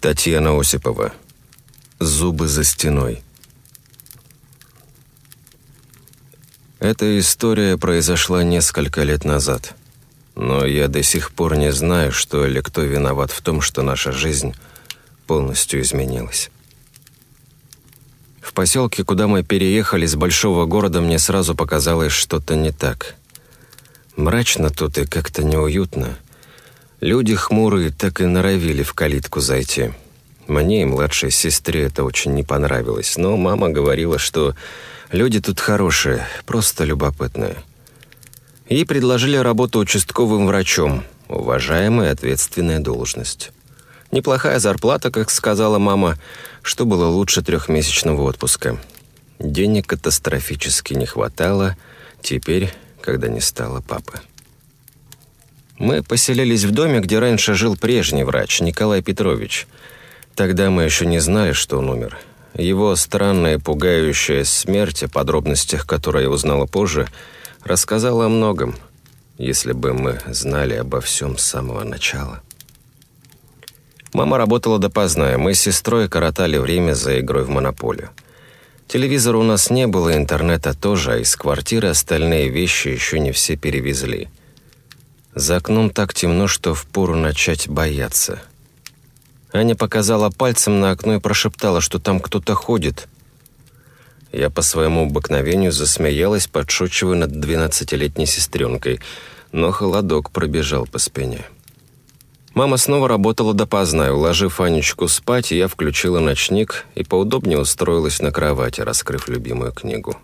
Татьяна Осипова. Зубы за стеной. Эта история произошла несколько лет назад. Но я до сих пор не знаю, что или кто виноват в том, что наша жизнь полностью изменилась. В поселке, куда мы переехали с большого города, мне сразу показалось что-то не так. Мрачно тут и как-то неуютно. Люди хмурые так и норовили в калитку зайти. Мне и младшей сестре это очень не понравилось, но мама говорила, что люди тут хорошие, просто любопытные. Ей предложили работу участковым врачом, уважаемая ответственная должность. Неплохая зарплата, как сказала мама, что было лучше трехмесячного отпуска. Денег катастрофически не хватало, теперь, когда не стало папы. Мы поселились в доме, где раньше жил прежний врач, Николай Петрович. Тогда мы еще не знали, что он умер. Его странная, пугающая смерть, о подробностях которой я узнала позже, рассказала о многом, если бы мы знали обо всем с самого начала. Мама работала допоздна, и мы с сестрой коротали время за игрой в монополию. Телевизора у нас не было, интернета тоже, а из квартиры остальные вещи еще не все перевезли. За окном так темно, что впору начать бояться. Аня показала пальцем на окно и прошептала, что там кто-то ходит. Я по своему обыкновению засмеялась, подшучивая над двенадцатилетней сестренкой, но холодок пробежал по спине. Мама снова работала допоздна, уложив Анечку спать, я включила ночник и поудобнее устроилась на кровати, раскрыв любимую книгу.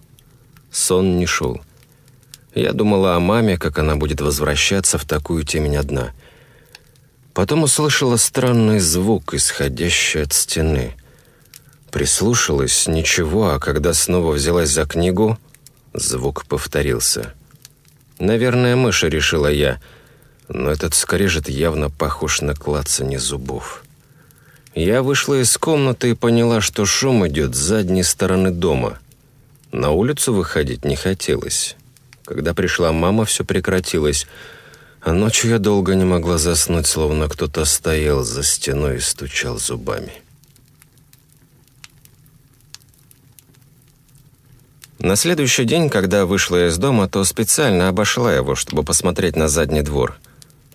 Сон не шел. Я думала о маме, как она будет возвращаться в такую темень одна. Потом услышала странный звук, исходящий от стены. Прислушалась, ничего, а когда снова взялась за книгу, звук повторился. «Наверное, мыши», — решила я, — но этот скрежет явно похож на клацанье зубов. Я вышла из комнаты и поняла, что шум идет с задней стороны дома. На улицу выходить не хотелось. Когда пришла мама, все прекратилось, а ночью я долго не могла заснуть, словно кто-то стоял за стеной и стучал зубами. На следующий день, когда вышла из дома, то специально обошла его, чтобы посмотреть на задний двор –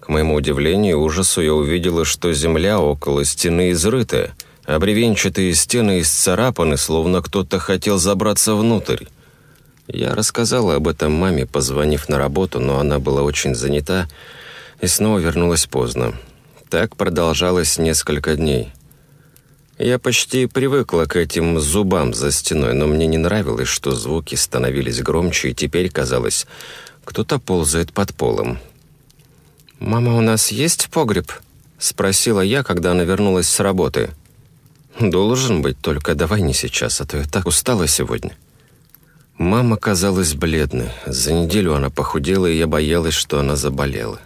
к моему удивлению и ужасу я увидела, что земля около стены изрыта, а бревенчатые стены исцарапаны, словно кто-то хотел забраться внутрь. Я рассказала об этом маме, позвонив на работу, но она была очень занята и снова вернулась поздно. Так продолжалось несколько дней. Я почти привыкла к этим зубам за стеной, но мне не нравилось, что звуки становились громче, и теперь казалось, кто-то ползает под полом. «Мама, у нас есть погреб?» — спросила я, когда она вернулась с работы. «Должен быть, только давай не сейчас, а то я так устала сегодня». Мама казалась бледной. За неделю она похудела, и я боялась, что она заболела.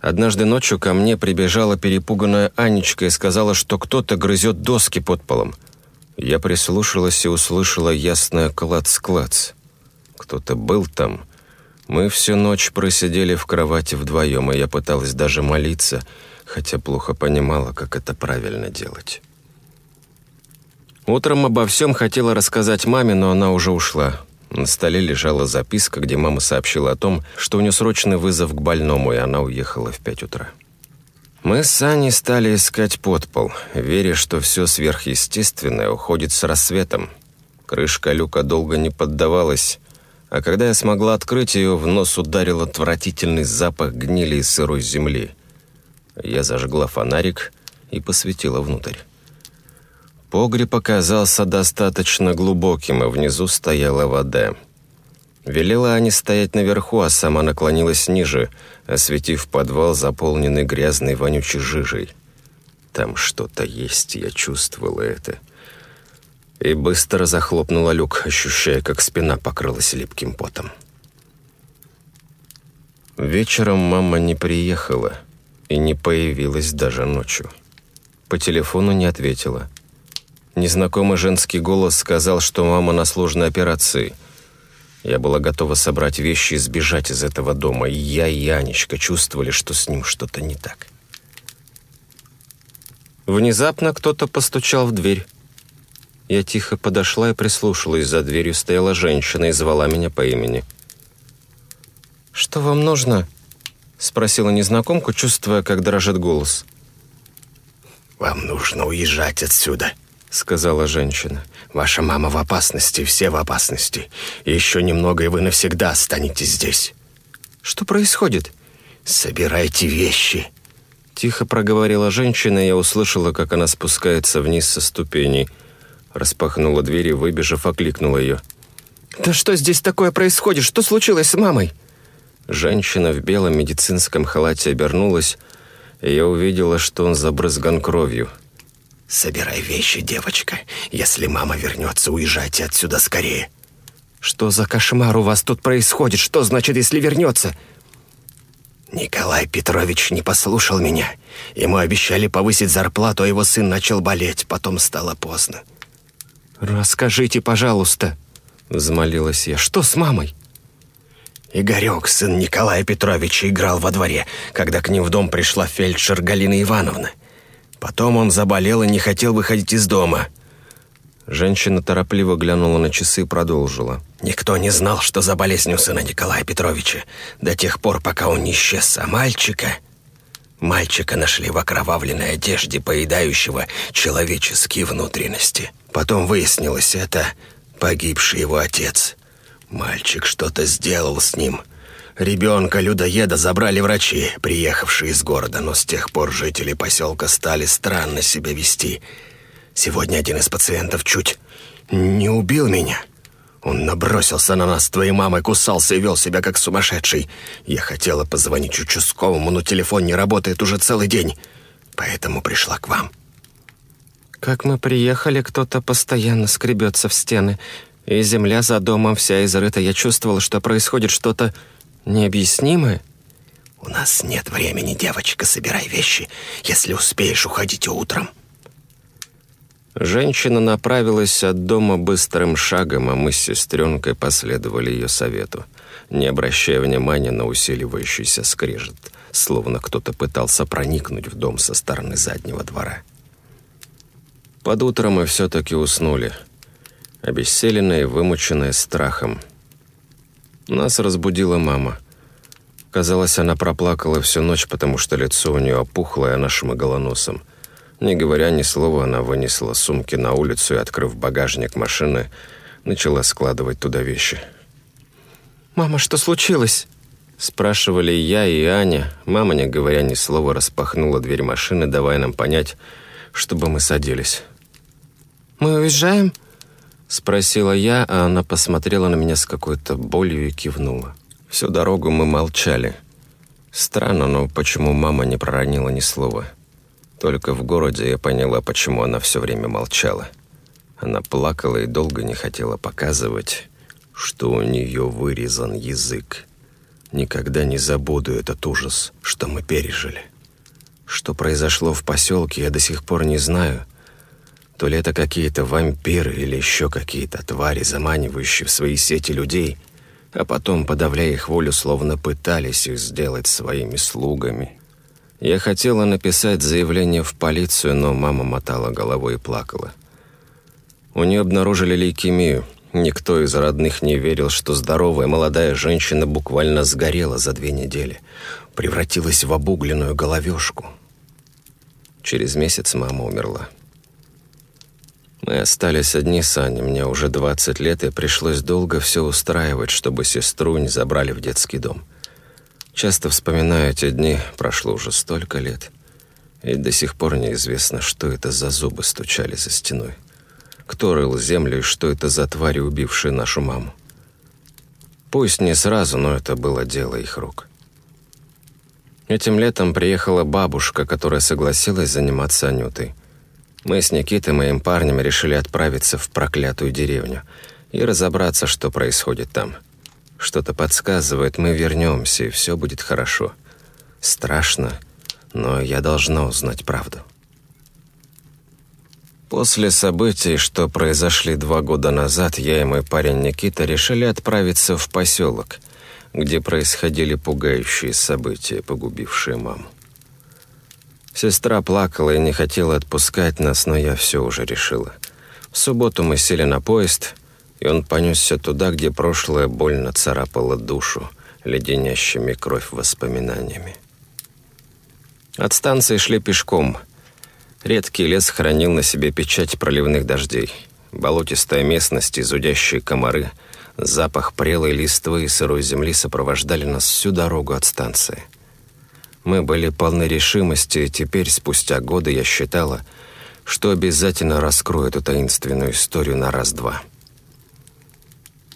Однажды ночью ко мне прибежала перепуганная Анечка и сказала, что кто-то грызет доски под полом. Я прислушалась и услышала ясное клац-клац. Кто-то был там — мы всю ночь просидели в кровати вдвоем, и я пыталась даже молиться, хотя плохо понимала, как это правильно делать. Утром обо всем хотела рассказать маме, но она уже ушла. На столе лежала записка, где мама сообщила о том, что у нее срочный вызов к больному, и она уехала в пять утра. Мы с Аней стали искать подпол, веря, что все сверхъестественное уходит с рассветом. Крышка люка долго не поддавалась, а когда я смогла открыть ее, в нос ударил отвратительный запах гнили и сырой земли. Я зажгла фонарик и посветила внутрь. Погреб оказался достаточно глубоким, и внизу стояла вода. Велела Ане стоять наверху, а сама наклонилась ниже, осветив подвал, заполненный грязной вонючей жижей. Там что-то есть, я чувствовала это и быстро захлопнула люк, ощущая, как спина покрылась липким потом. Вечером мама не приехала и не появилась даже ночью. По телефону не ответила. Незнакомый женский голос сказал, что мама на сложной операции. Я была готова собрать вещи и сбежать из этого дома, и я и Анечка чувствовали, что с ним что-то не так. Внезапно кто-то постучал в дверь. Я тихо подошла и прислушалась. За дверью стояла женщина и звала меня по имени. «Что вам нужно?» — спросила незнакомку, чувствуя, как дрожит голос. «Вам нужно уезжать отсюда», — сказала женщина. «Ваша мама в опасности, все в опасности. Еще немного, и вы навсегда останетесь здесь». «Что происходит?» «Собирайте вещи», Тихо проговорила женщина, и я услышала, как она спускается вниз со ступеней. Распахнула дверь и, выбежав, окликнула ее. «Да что здесь такое происходит? Что случилось с мамой?» Женщина в белом медицинском халате обернулась, и я увидела, что он забрызган кровью. «Собирай вещи, девочка. Если мама вернется, уезжайте отсюда скорее». «Что за кошмар у вас тут происходит? Что значит, если вернется?» Николай Петрович не послушал меня. Ему обещали повысить зарплату, а его сын начал болеть. Потом стало поздно. «Расскажите, пожалуйста», — взмолилась я. «Что с мамой?» Игорек, сын Николая Петровича, играл во дворе, когда к ним в дом пришла фельдшер Галина Ивановна. Потом он заболел и не хотел выходить из дома. Женщина торопливо глянула на часы и продолжила. «Никто не знал, что за болезнь у сына Николая Петровича, до тех пор, пока он не исчез, а мальчика...» Мальчика нашли в окровавленной одежде, поедающего человеческие внутренности. Потом выяснилось, это погибший его отец. Мальчик что-то сделал с ним. Ребенка-людоеда забрали врачи, приехавшие из города, но с тех пор жители поселка стали странно себя вести – Сегодня один из пациентов чуть не убил меня. Он набросился на нас с твоей мамой, кусался и вел себя как сумасшедший. Я хотела позвонить участковому, но телефон не работает уже целый день, поэтому пришла к вам». «Как мы приехали, кто-то постоянно скребется в стены, и земля за домом вся изрыта. Я чувствовала, что происходит что-то необъяснимое». «У нас нет времени, девочка, собирай вещи. Если успеешь, уходите утром». Женщина направилась от дома быстрым шагом, а мы с сестренкой последовали ее совету, не обращая внимания на усиливающийся скрежет, словно кто-то пытался проникнуть в дом со стороны заднего двора. Под утро мы все-таки уснули, обессиленные, вымученные страхом. Нас разбудила мама. Казалось, она проплакала всю ночь, потому что лицо у нее опухло, и она шмыгала носом. Не говоря ни слова, она вынесла сумки на улицу и, открыв багажник машины, начала складывать туда вещи. «Мама, что случилось?» Спрашивали я и Аня. Мама, не говоря ни слова, распахнула дверь машины, давая нам понять, чтобы мы садились. «Мы уезжаем?» Спросила я, а она посмотрела на меня с какой-то болью и кивнула. Всю дорогу мы молчали. Странно, но почему мама не проронила ни слова?» Только в городе я поняла, почему она все время молчала. Она плакала и долго не хотела показывать, что у нее вырезан язык. Никогда не забуду этот ужас, что мы пережили. Что произошло в поселке, я до сих пор не знаю. То ли это какие-то вампиры или еще какие-то твари, заманивающие в свои сети людей, а потом, подавляя их волю, словно пытались их сделать своими слугами. Я хотела написать заявление в полицию, но мама мотала головой и плакала. У нее обнаружили лейкемию. Никто из родных не верил, что здоровая молодая женщина буквально сгорела за две недели. Превратилась в обугленную головешку. Через месяц мама умерла. Мы остались одни с Аней. Мне уже 20 лет, и пришлось долго все устраивать, чтобы сестру не забрали в детский дом. Часто вспоминаю эти дни, прошло уже столько лет, и до сих пор неизвестно, что это за зубы стучали за стеной. Кто рыл землю и что это за твари, убившие нашу маму. Пусть не сразу, но это было дело их рук. Этим летом приехала бабушка, которая согласилась заниматься Анютой. Мы с Никитой, моим парнем, решили отправиться в проклятую деревню и разобраться, что происходит там – что-то подсказывает, мы вернемся, и все будет хорошо. Страшно, но я должна узнать правду. После событий, что произошли два года назад, я и мой парень Никита решили отправиться в поселок, где происходили пугающие события, погубившие маму. Сестра плакала и не хотела отпускать нас, но я все уже решила. В субботу мы сели на поезд, и он понесся туда, где прошлое больно царапало душу, леденящими кровь воспоминаниями. От станции шли пешком. Редкий лес хранил на себе печать проливных дождей. Болотистая местность и зудящие комары, запах прелой листвы и сырой земли сопровождали нас всю дорогу от станции. Мы были полны решимости, и теперь, спустя годы, я считала, что обязательно раскрою эту таинственную историю на раз-два.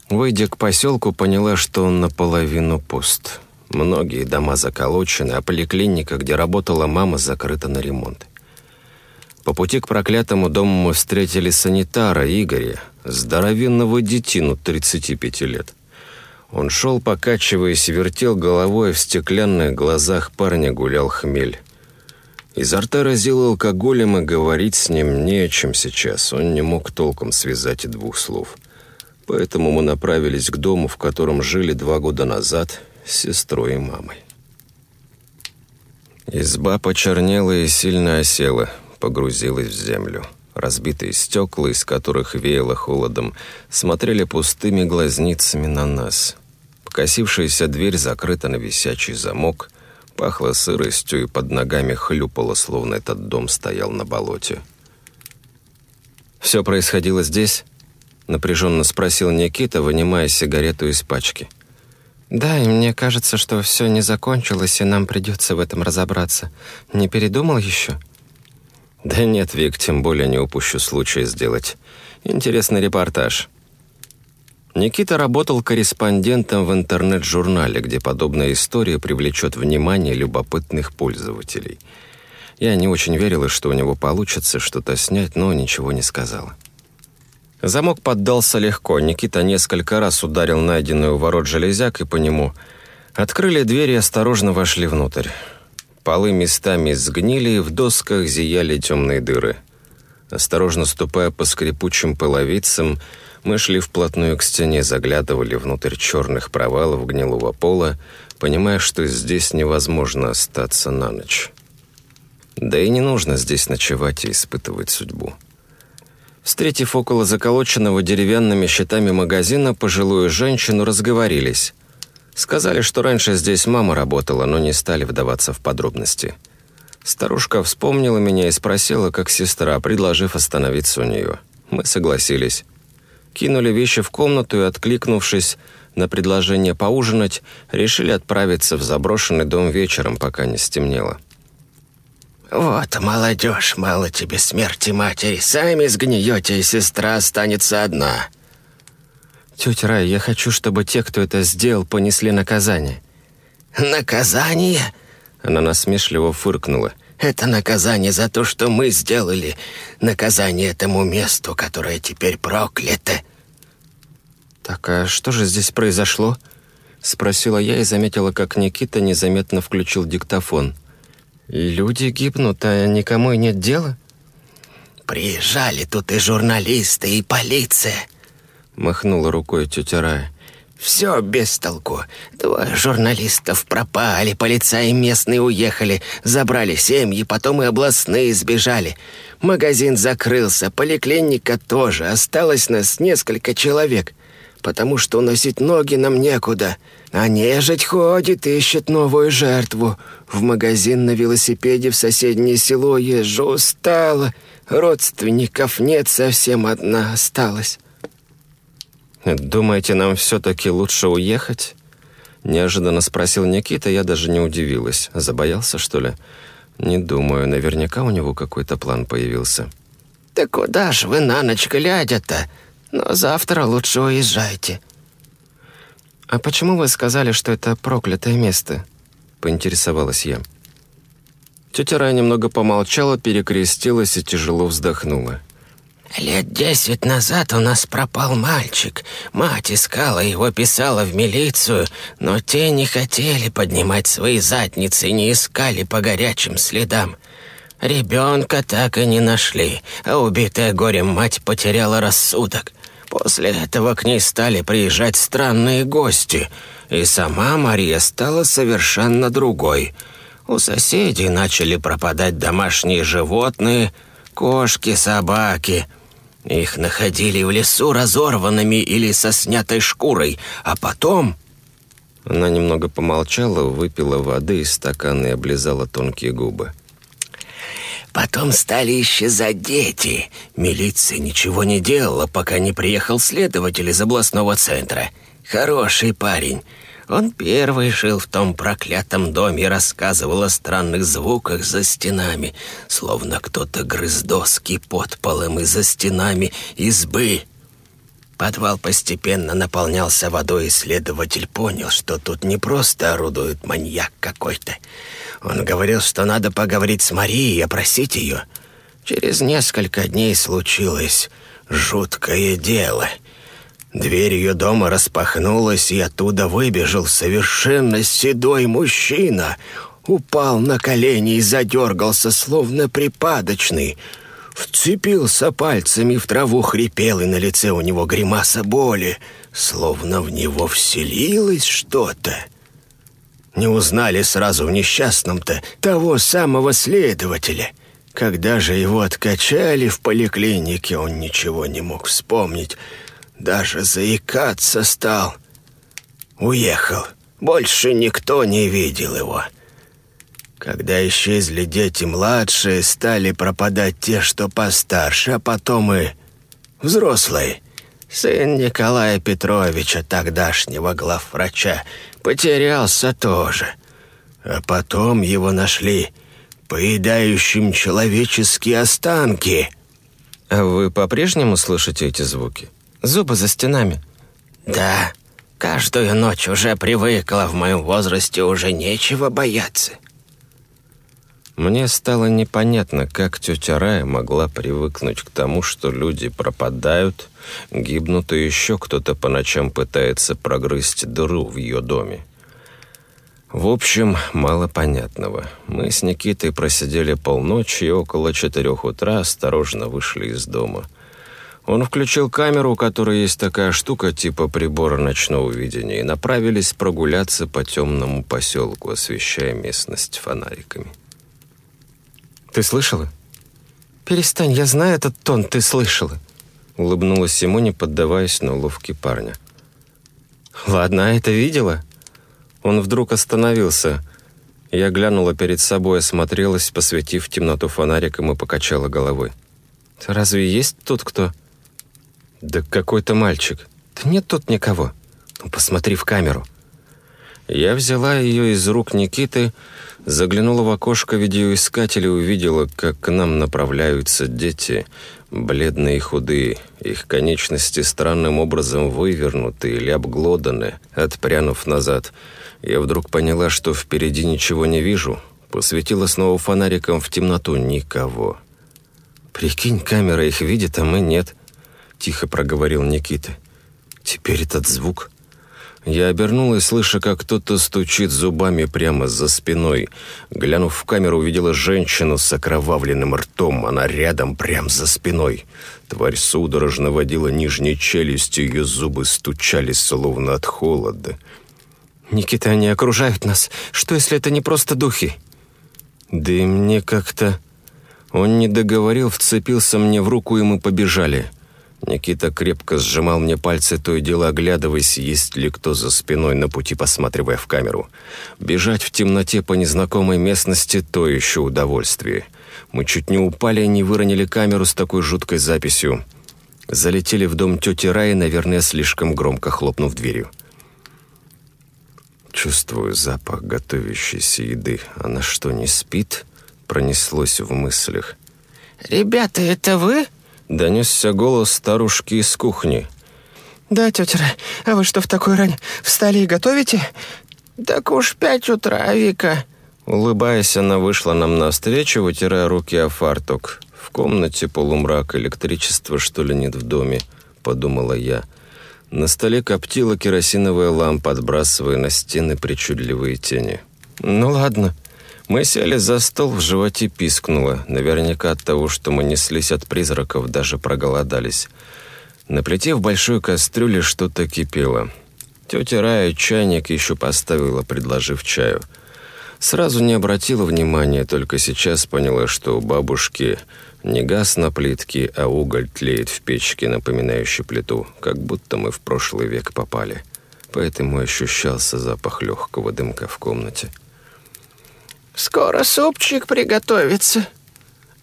Выйдя к поселку, поняла, что он наполовину пуст. Многие дома заколочены, а поликлиника, где работала мама, закрыта на ремонт. По пути к проклятому дому мы встретили санитара Игоря, здоровенного детину 35 лет. Он шел, покачиваясь, вертел головой, в стеклянных глазах парня гулял хмель. Изо рта разил алкоголем, и говорить с ним не о чем сейчас. Он не мог толком связать и двух слов. Поэтому мы направились к дому, в котором жили два года назад с сестрой и мамой. Изба почернела и сильно осела, погрузилась в землю. Разбитые стекла, из которых веяло холодом, смотрели пустыми глазницами на нас. Покосившаяся дверь закрыта на висячий замок, пахло сыростью и под ногами хлюпало, словно этот дом стоял на болоте. «Все происходило здесь?» — напряженно спросил Никита, вынимая сигарету из пачки. «Да, и мне кажется, что все не закончилось, и нам придется в этом разобраться. Не передумал еще?» Да нет, Вик, тем более не упущу случая сделать. Интересный репортаж. Никита работал корреспондентом в интернет-журнале, где подобная история привлечет внимание любопытных пользователей. Я не очень верила, что у него получится что-то снять, но ничего не сказала. Замок поддался легко. Никита несколько раз ударил найденную у ворот железяк, и по нему открыли дверь и осторожно вошли внутрь. Полы местами сгнили, в досках зияли темные дыры. Осторожно ступая по скрипучим половицам, мы шли вплотную к стене, заглядывали внутрь черных провалов гнилого пола, понимая, что здесь невозможно остаться на ночь. Да и не нужно здесь ночевать и испытывать судьбу. Встретив около заколоченного деревянными щитами магазина пожилую женщину, разговорились – Сказали, что раньше здесь мама работала, но не стали вдаваться в подробности. Старушка вспомнила меня и спросила, как сестра, предложив остановиться у нее. Мы согласились. Кинули вещи в комнату и, откликнувшись на предложение поужинать, решили отправиться в заброшенный дом вечером, пока не стемнело. «Вот, молодежь, мало тебе смерти матери. Сами сгниете, и сестра останется одна», «Тетя Рая, я хочу, чтобы те, кто это сделал, понесли наказание». «Наказание?» Она насмешливо фыркнула. «Это наказание за то, что мы сделали. Наказание этому месту, которое теперь проклято». «Так, а что же здесь произошло?» Спросила я и заметила, как Никита незаметно включил диктофон. «Люди гибнут, а никому и нет дела?» «Приезжали тут и журналисты, и полиция». Махнула рукой тетя Рая. «Все без толку. Двое журналистов пропали, полицаи местные уехали, забрали семьи, потом и областные сбежали. Магазин закрылся, поликлиника тоже, осталось нас несколько человек, потому что уносить ноги нам некуда. А нежить ходит, ищет новую жертву. В магазин на велосипеде в соседнее село езжу, устала. Родственников нет, совсем одна осталась». «Думаете, нам все-таки лучше уехать?» Неожиданно спросил Никита, я даже не удивилась. Забоялся, что ли? Не думаю, наверняка у него какой-то план появился. «Да куда ж вы на ночь глядя-то? Но завтра лучше уезжайте». «А почему вы сказали, что это проклятое место?» Поинтересовалась я. Тетя Рая немного помолчала, перекрестилась и тяжело вздохнула. «Лет десять назад у нас пропал мальчик. Мать искала его, писала в милицию, но те не хотели поднимать свои задницы и не искали по горячим следам. Ребенка так и не нашли, а убитая горем мать потеряла рассудок. После этого к ней стали приезжать странные гости, и сама Мария стала совершенно другой. У соседей начали пропадать домашние животные, кошки, собаки. Их находили в лесу разорванными или со снятой шкурой, а потом...» Она немного помолчала, выпила воды из стакана и облизала тонкие губы. Потом стали исчезать дети. Милиция ничего не делала, пока не приехал следователь из областного центра. Хороший парень. Он первый жил в том проклятом доме и рассказывал о странных звуках за стенами, словно кто-то грыз доски под полом и за стенами избы. Подвал постепенно наполнялся водой, и следователь понял, что тут не просто орудует маньяк какой-то. Он говорил, что надо поговорить с Марией и опросить ее. Через несколько дней случилось жуткое дело. Дверь ее дома распахнулась, и оттуда выбежал совершенно седой мужчина. Упал на колени и задергался, словно припадочный. Вцепился пальцами в траву, хрипел, и на лице у него гримаса боли, словно в него вселилось что-то. Не узнали сразу в несчастном-то того самого следователя. Когда же его откачали в поликлинике, он ничего не мог вспомнить. Даже заикаться стал. Уехал. Больше никто не видел его. Когда исчезли дети младшие, стали пропадать те, что постарше, а потом и взрослые. Сын Николая Петровича, тогдашнего главврача, потерялся тоже. А потом его нашли поедающим человеческие останки. А вы по-прежнему слышите эти звуки? Зубы за стенами? Да, каждую ночь уже привыкла, в моем возрасте уже нечего бояться. Мне стало непонятно, как тетя Рая могла привыкнуть к тому, что люди пропадают, гибнут и еще кто-то по ночам пытается прогрызть дыру в ее доме. В общем, мало понятного. Мы с Никитой просидели полночи и около четырех утра осторожно вышли из дома. Он включил камеру, у которой есть такая штука типа прибора ночного видения, и направились прогуляться по темному поселку, освещая местность фонариками. «Ты слышала?» «Перестань, я знаю этот тон, ты слышала?» Улыбнулась Симоне, поддаваясь на уловки парня. «Ладно, а это видела?» Он вдруг остановился. Я глянула перед собой, осмотрелась, посветив темноту фонариком и покачала головой. «Разве есть тут кто?» «Да какой-то мальчик». «Да нет тут никого. Ну, посмотри в камеру». Я взяла ее из рук Никиты, заглянула в окошко видеоискателя и увидела, как к нам направляются дети, бледные и худые, их конечности странным образом вывернуты или обглоданы, отпрянув назад. Я вдруг поняла, что впереди ничего не вижу, посветила снова фонариком в темноту никого. «Прикинь, камера их видит, а мы нет», — тихо проговорил Никита. «Теперь этот звук...» Я обернулась, слыша, как кто-то стучит зубами прямо за спиной. Глянув в камеру, увидела женщину с окровавленным ртом. Она рядом, прямо за спиной. Тварь судорожно водила нижней челюстью, ее зубы стучали, словно от холода. «Никита, они окружают нас. Что, если это не просто духи?» «Да и мне как-то...» Он не договорил, вцепился мне в руку, и мы побежали. Никита крепко сжимал мне пальцы, то и дело оглядываясь, есть ли кто за спиной на пути, посматривая в камеру. Бежать в темноте по незнакомой местности – то еще удовольствие. Мы чуть не упали и не выронили камеру с такой жуткой записью. Залетели в дом тети Раи, наверное, слишком громко хлопнув дверью. Чувствую запах готовящейся еды. Она что, не спит? Пронеслось в мыслях. «Ребята, это вы?» Донесся голос старушки из кухни. «Да, тетя а вы что в такой рань? Встали и готовите?» «Так уж пять утра, Вика». Улыбаясь, она вышла нам навстречу, вытирая руки о фартук. «В комнате полумрак, электричества, что ли, нет в доме?» – подумала я. На столе коптила керосиновая лампа, отбрасывая на стены причудливые тени. «Ну ладно», мы сели за стол, в животе пискнуло. Наверняка от того, что мы неслись от призраков, даже проголодались. На плите в большой кастрюле что-то кипело. Тетя Рая чайник еще поставила, предложив чаю. Сразу не обратила внимания, только сейчас поняла, что у бабушки не газ на плитке, а уголь тлеет в печке, напоминающей плиту, как будто мы в прошлый век попали. Поэтому ощущался запах легкого дымка в комнате. «Скоро супчик приготовится».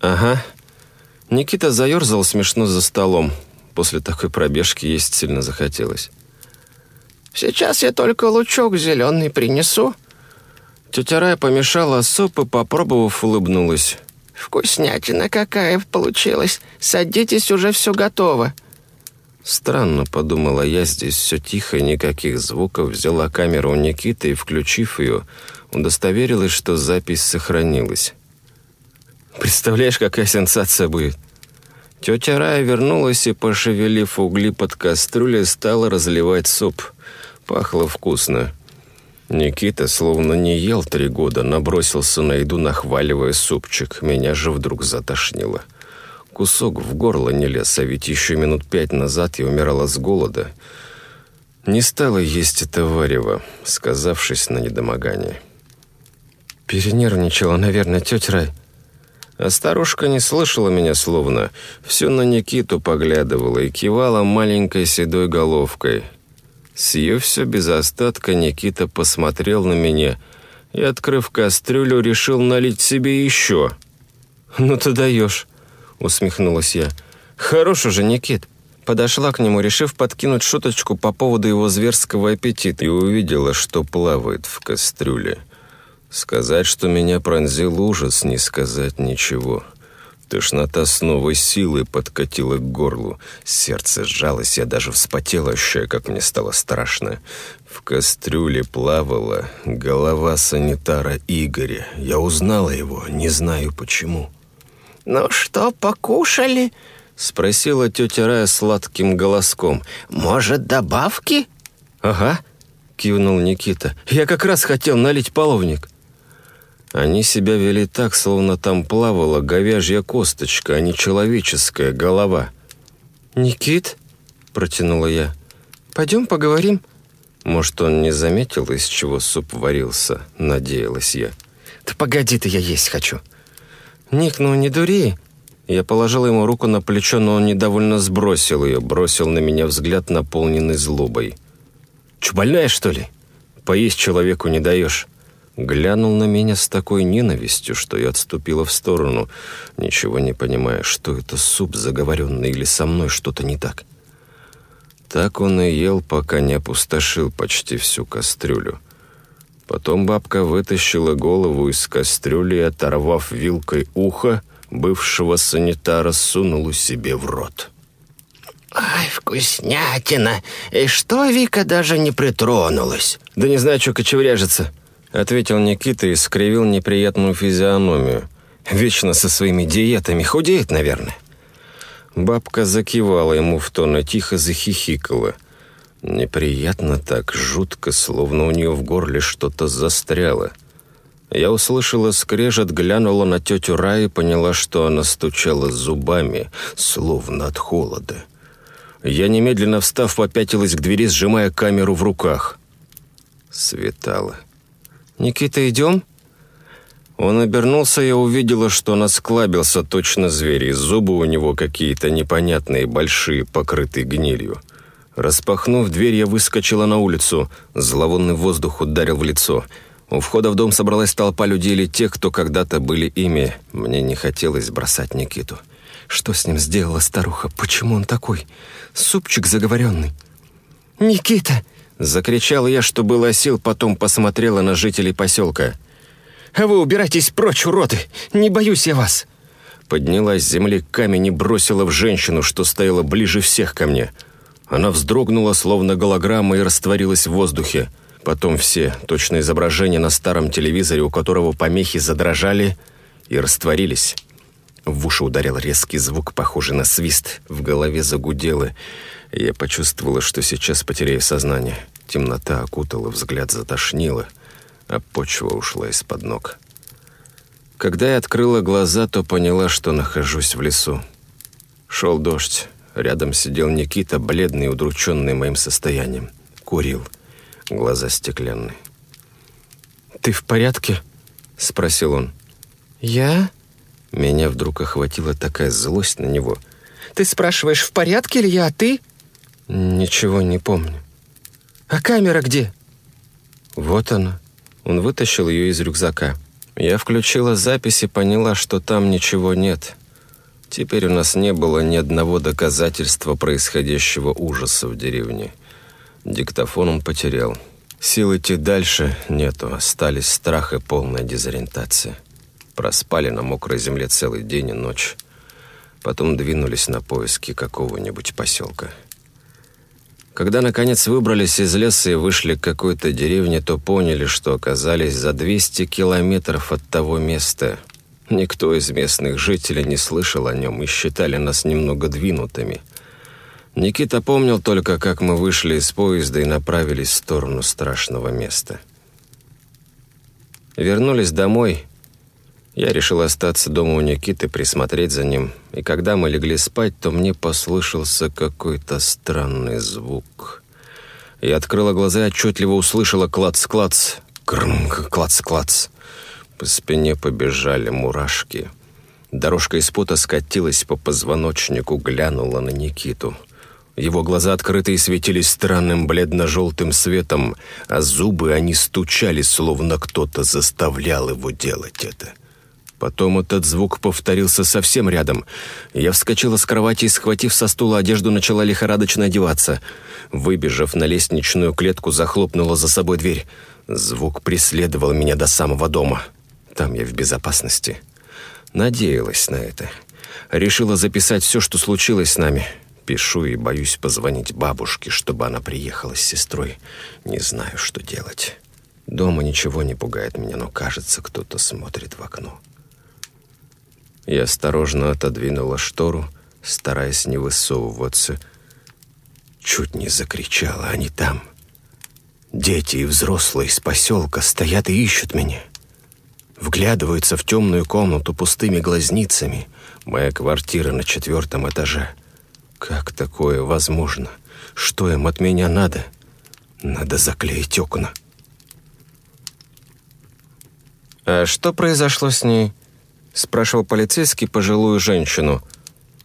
«Ага». Никита заерзал смешно за столом. После такой пробежки есть сильно захотелось. «Сейчас я только лучок зеленый принесу». Тетя Рая помешала суп и, попробовав, улыбнулась. «Вкуснятина какая получилась. Садитесь, уже все готово». Странно, подумала я, здесь все тихо, никаких звуков. Взяла камеру у Никиты и, включив ее, удостоверилась, что запись сохранилась. Представляешь, какая сенсация будет? Тетя Рая вернулась и, пошевелив угли под кастрюлей, стала разливать суп. Пахло вкусно. Никита, словно не ел три года, набросился на еду, нахваливая супчик. Меня же вдруг затошнило. Кусок в горло не лез, а ведь еще минут пять назад я умирала с голода. Не стала есть это варево, сказавшись на недомогание. Перенервничала, наверное, тетя Рай. А старушка не слышала меня словно, все на Никиту поглядывала и кивала маленькой седой головкой. Съев все без остатка, Никита посмотрел на меня и, открыв кастрюлю, решил налить себе еще. «Ну ты даешь!» — усмехнулась я. «Хорош уже, Никит!» Подошла к нему, решив подкинуть шуточку по поводу его зверского аппетита, и увидела, что плавает в кастрюле. Сказать, что меня пронзил ужас, не сказать ничего. Тошнота с новой силой подкатила к горлу. Сердце сжалось, я даже вспотела, ощущая, как мне стало страшно. В кастрюле плавала голова санитара Игоря. Я узнала его, не знаю почему. «Ну что, покушали?» — спросила тетя Рая сладким голоском. «Может, добавки?» «Ага», — кивнул Никита. «Я как раз хотел налить половник». Они себя вели так, словно там плавала говяжья косточка, а не человеческая голова. «Никит?» — протянула я. «Пойдем поговорим?» Может, он не заметил, из чего суп варился, надеялась я. «Да погоди ты, я есть хочу». «Ник, ну не дури!» Я положила ему руку на плечо, но он недовольно сбросил ее, бросил на меня взгляд, наполненный злобой. «Че, больная, что ли? Поесть человеку не даешь?» Глянул на меня с такой ненавистью, что я отступила в сторону, ничего не понимая, что это суп заговоренный или со мной что-то не так. Так он и ел, пока не опустошил почти всю кастрюлю. Потом бабка вытащила голову из кастрюли и, оторвав вилкой ухо, бывшего санитара сунула себе в рот. «Ай, вкуснятина! И что Вика даже не притронулась?» «Да не знаю, что кочевряжется», ответил Никита и скривил неприятную физиономию. Вечно со своими диетами худеет, наверное. Бабка закивала ему в тон и тихо захихикала. Неприятно так, жутко, словно у нее в горле что-то застряло. Я услышала скрежет, глянула на тетю Рай и поняла, что она стучала зубами, словно от холода. Я немедленно встав попятилась к двери, сжимая камеру в руках. Светало. «Никита, идем?» Он обернулся, я увидела, что он осклабился точно зверь, и зубы у него какие-то непонятные, большие, покрытые гнилью. Распахнув дверь, я выскочила на улицу. Зловонный воздух ударил в лицо. У входа в дом собралась толпа людей или тех, кто когда-то были ими. Мне не хотелось бросать Никиту. Что с ним сделала старуха? Почему он такой? Супчик заговоренный. «Никита!» Закричал я, что было сил, потом посмотрела на жителей поселка. «А вы убирайтесь прочь, уроды! Не боюсь я вас!» Поднялась с земли камень и бросила в женщину, что стояла ближе всех ко мне. Она вздрогнула, словно голограмма, и растворилась в воздухе. Потом все, точно изображения на старом телевизоре, у которого помехи задрожали и растворились. В уши ударил резкий звук, похожий на свист. В голове загудело. Я почувствовала, что сейчас потеряю сознание. Темнота окутала, взгляд затошнило, а почва ушла из-под ног. Когда я открыла глаза, то поняла, что нахожусь в лесу. Шел дождь. Рядом сидел Никита, бледный и удрученный моим состоянием. Курил. Глаза стеклянные. «Ты в порядке?» — спросил он. «Я?» Меня вдруг охватила такая злость на него. «Ты спрашиваешь, в порядке ли я, а ты?» «Ничего не помню». «А камера где?» «Вот она». Он вытащил ее из рюкзака. Я включила запись и поняла, что там ничего нет. Теперь у нас не было ни одного доказательства происходящего ужаса в деревне. Диктофон он потерял. Сил идти дальше нету, остались страх и полная дезориентация. Проспали на мокрой земле целый день и ночь. Потом двинулись на поиски какого-нибудь поселка. Когда, наконец, выбрались из леса и вышли к какой-то деревне, то поняли, что оказались за 200 километров от того места. Никто из местных жителей не слышал о нем и считали нас немного двинутыми. Никита помнил только, как мы вышли из поезда и направились в сторону страшного места. Вернулись домой. Я решил остаться дома у Никиты, присмотреть за ним. И когда мы легли спать, то мне послышался какой-то странный звук. Я открыла глаза и отчетливо услышала клац-клац, крм клац-клац. По спине побежали мурашки. Дорожка из пота скатилась по позвоночнику, глянула на Никиту. Его глаза открытые светились странным бледно-желтым светом, а зубы они стучали, словно кто-то заставлял его делать это. Потом этот звук повторился совсем рядом. Я вскочила с кровати и, схватив со стула одежду, начала лихорадочно одеваться. Выбежав на лестничную клетку, захлопнула за собой дверь. Звук преследовал меня до самого дома. Там я в безопасности. Надеялась на это. Решила записать все, что случилось с нами. Пишу и боюсь позвонить бабушке, чтобы она приехала с сестрой. Не знаю, что делать. Дома ничего не пугает меня, но кажется, кто-то смотрит в окно. Я осторожно отодвинула штору, стараясь не высовываться. Чуть не закричала, они там. Дети и взрослые из поселка стоят и ищут меня. Вглядываются в темную комнату пустыми глазницами. Моя квартира на четвертом этаже. Как такое возможно? Что им от меня надо? Надо заклеить окна. «А что произошло с ней?» Спрашивал полицейский пожилую женщину.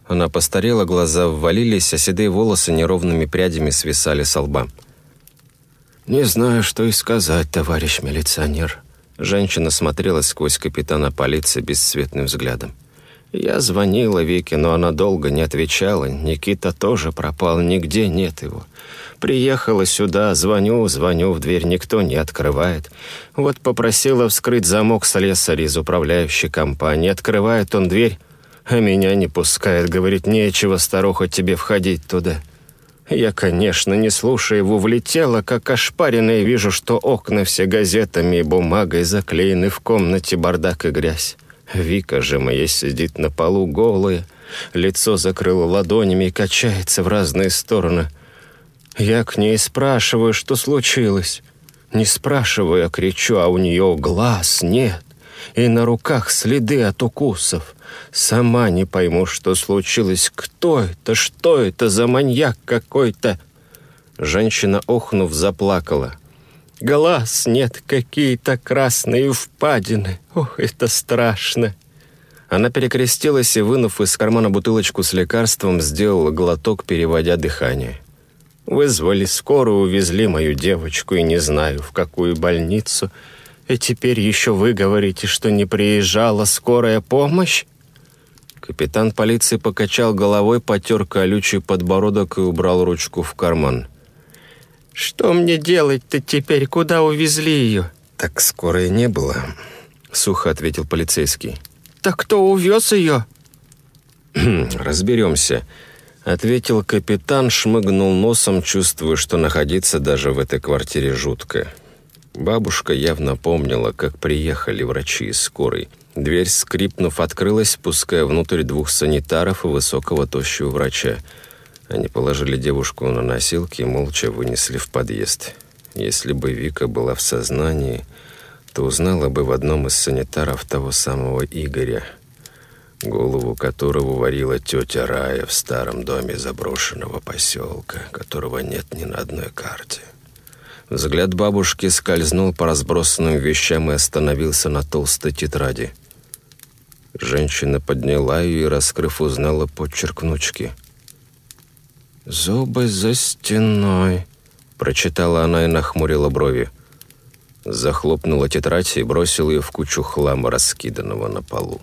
Она постарела, глаза ввалились, а седые волосы неровными прядями свисали со лба. «Не знаю, что и сказать, товарищ милиционер». Женщина смотрела сквозь капитана полиции бесцветным взглядом. Я звонила Вике, но она долго не отвечала. Никита тоже пропал, нигде нет его. Приехала сюда, звоню, звоню, в дверь никто не открывает. Вот попросила вскрыть замок слесаря из управляющей компании. Открывает он дверь, а меня не пускает. Говорит, нечего, старуха, тебе входить туда. Я, конечно, не слушая его, влетела, как ошпаренная, вижу, что окна все газетами и бумагой заклеены, в комнате бардак и грязь. Вика же моя сидит на полу голая, лицо закрыла ладонями и качается в разные стороны. Я к ней спрашиваю, что случилось. Не спрашиваю, а кричу, а у нее глаз нет. И на руках следы от укусов. Сама не пойму, что случилось. Кто это? Что это за маньяк какой-то?» Женщина, охнув, заплакала. «Глаз нет, какие-то красные впадины. Ох, это страшно!» Она перекрестилась и, вынув из кармана бутылочку с лекарством, сделала глоток, переводя дыхание. Вызвали скорую, увезли мою девочку, и не знаю, в какую больницу. И теперь еще вы говорите, что не приезжала скорая помощь?» Капитан полиции покачал головой, потер колючий подбородок и убрал ручку в карман. «Что мне делать-то теперь? Куда увезли ее?» «Так скорой не было», — сухо ответил полицейский. «Так кто увез ее?» «Разберемся», — ответил капитан, шмыгнул носом, чувствуя, что находиться даже в этой квартире жутко. Бабушка явно помнила, как приехали врачи из скорой. Дверь, скрипнув, открылась, пуская внутрь двух санитаров и высокого тощего врача. Они положили девушку на носилки и молча вынесли в подъезд. Если бы Вика была в сознании, то узнала бы в одном из санитаров того самого Игоря, голову которого варила тетя Рая в старом доме заброшенного поселка, которого нет ни на одной карте. Взгляд бабушки скользнул по разбросанным вещам и остановился на толстой тетради. Женщина подняла ее и, раскрыв, узнала почерк внучки. «Зубы за стеной», — прочитала она и нахмурила брови. Захлопнула тетрадь и бросила ее в кучу хлама, раскиданного на полу.